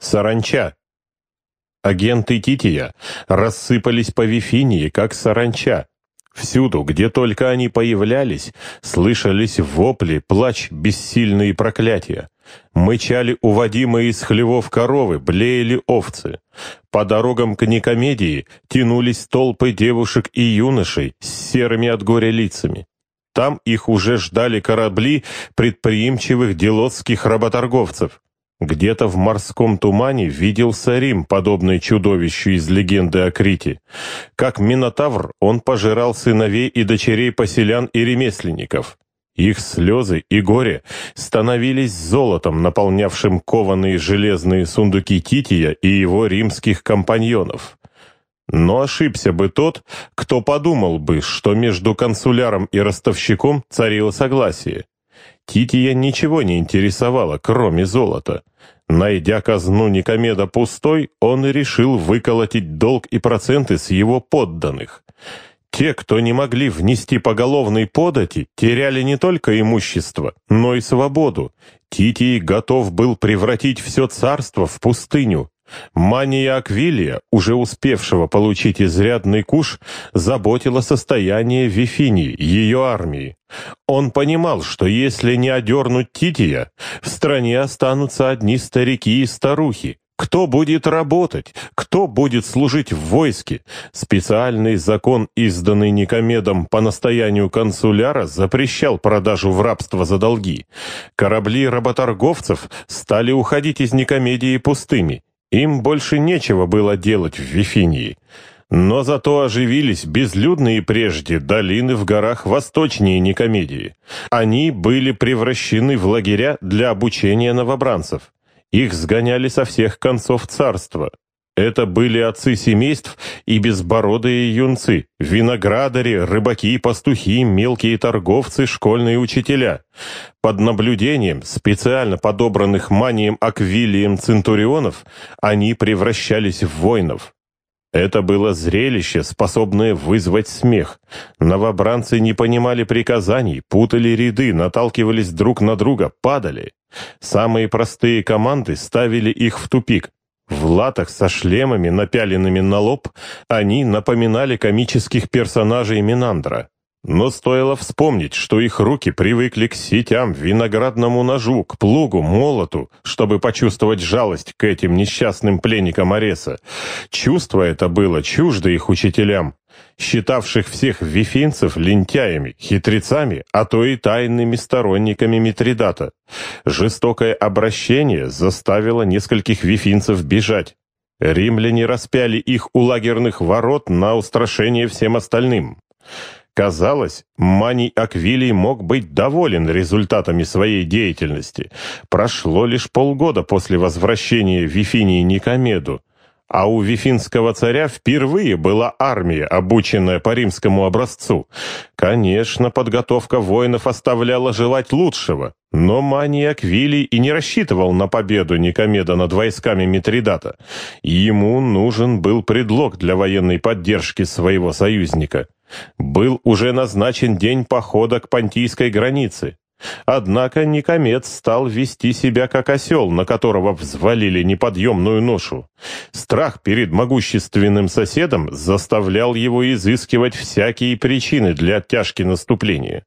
Саранча. Агенты Тития рассыпались по Вифинии, как саранча. Всюду, где только они появлялись, слышались вопли, плач, бессильные проклятия. Мычали уводимые из хлевов коровы, блеяли овцы. По дорогам к Никомедии тянулись толпы девушек и юношей с серыми от горя лицами. Там их уже ждали корабли предприимчивых делотских работорговцев. Где-то в морском тумане виделся Рим, подобный чудовищу из легенды о Крите. Как Минотавр, он пожирал сыновей и дочерей поселян и ремесленников. Их слезы и горе становились золотом, наполнявшим кованые железные сундуки Тития и его римских компаньонов. Но ошибся бы тот, кто подумал бы, что между консуляром и ростовщиком царило согласие. Тития ничего не интересовало, кроме золота. Найдя казну Никомеда пустой, он решил выколотить долг и проценты с его подданных. Те, кто не могли внести поголовной подати, теряли не только имущество, но и свободу. Титий готов был превратить все царство в пустыню. Мания Аквилия, уже успевшего получить изрядный куш, заботила состояние Вифинии, ее армии. Он понимал, что если не одернуть Тития, в стране останутся одни старики и старухи. Кто будет работать? Кто будет служить в войске? Специальный закон, изданный Никомедом по настоянию консуляра, запрещал продажу в рабство за долги. Корабли работорговцев стали уходить из Никомедии пустыми. Им больше нечего было делать в Вифинии. Но зато оживились безлюдные прежде долины в горах восточнее Никомедии. Они были превращены в лагеря для обучения новобранцев. Их сгоняли со всех концов царства. Это были отцы семейств и безбородые юнцы, виноградари, рыбаки, пастухи, мелкие торговцы, школьные учителя. Под наблюдением специально подобранных манием Аквилием центурионов они превращались в воинов. Это было зрелище, способное вызвать смех. Новобранцы не понимали приказаний, путали ряды, наталкивались друг на друга, падали. Самые простые команды ставили их в тупик. В латах со шлемами, напяленными на лоб, они напоминали комических персонажей Минандра. Но стоило вспомнить, что их руки привыкли к сетям, виноградному ножу, к плугу, молоту, чтобы почувствовать жалость к этим несчастным пленникам Ареса. Чувство это было чуждо их учителям, считавших всех вифинцев лентяями, хитрецами, а то и тайными сторонниками Митридата. Жестокое обращение заставило нескольких вифинцев бежать. Римляне распяли их у лагерных ворот на устрашение всем остальным. Казалось, Маний Аквилий мог быть доволен результатами своей деятельности. Прошло лишь полгода после возвращения Вифинии Никомеду, а у вифинского царя впервые была армия, обученная по римскому образцу. Конечно, подготовка воинов оставляла желать лучшего, но Маний Аквилий и не рассчитывал на победу Никомеда над войсками Митридата. Ему нужен был предлог для военной поддержки своего союзника. Был уже назначен день похода к понтийской границе. Однако Никомед стал вести себя как осел, на которого взвалили неподъемную ношу. Страх перед могущественным соседом заставлял его изыскивать всякие причины для оттяжки наступления.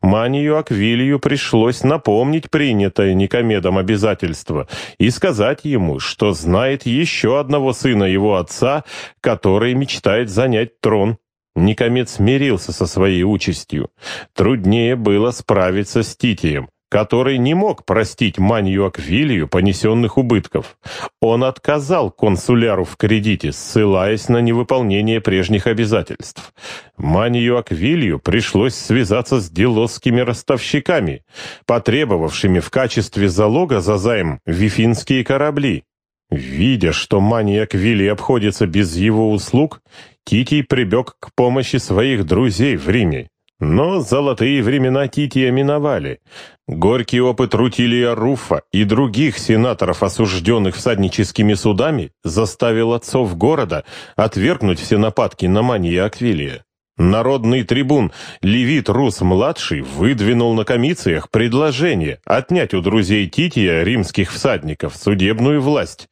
Манию Аквилию пришлось напомнить принятое Никомедом обязательство и сказать ему, что знает еще одного сына его отца, который мечтает занять трон. Никомед смирился со своей участью. Труднее было справиться с Титием, который не мог простить Манью Аквилию понесенных убытков. Он отказал консуляру в кредите, ссылаясь на невыполнение прежних обязательств. Манью Аквилию пришлось связаться с делосскими ростовщиками, потребовавшими в качестве залога за займ вифинские корабли. Видя, что маньяк Вилли обходится без его услуг, Титий прибег к помощи своих друзей в Риме. Но золотые времена Тития миновали. Горький опыт Рутилия Руфа и других сенаторов, осужденных всадническими судами, заставил отцов города отвергнуть все нападки на мания Аквилия. Народный трибун Левит Рус-младший выдвинул на комициях предложение отнять у друзей Тития, римских всадников, судебную власть.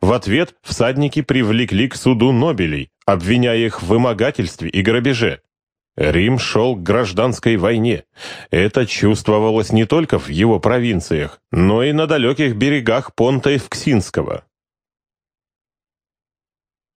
В ответ всадники привлекли к суду Нобелей, обвиняя их в вымогательстве и грабеже. Рим шел к гражданской войне. Это чувствовалось не только в его провинциях, но и на далеких берегах Понта Евксинского.